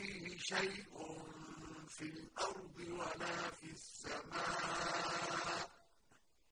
عليه شيء في الأرض ولا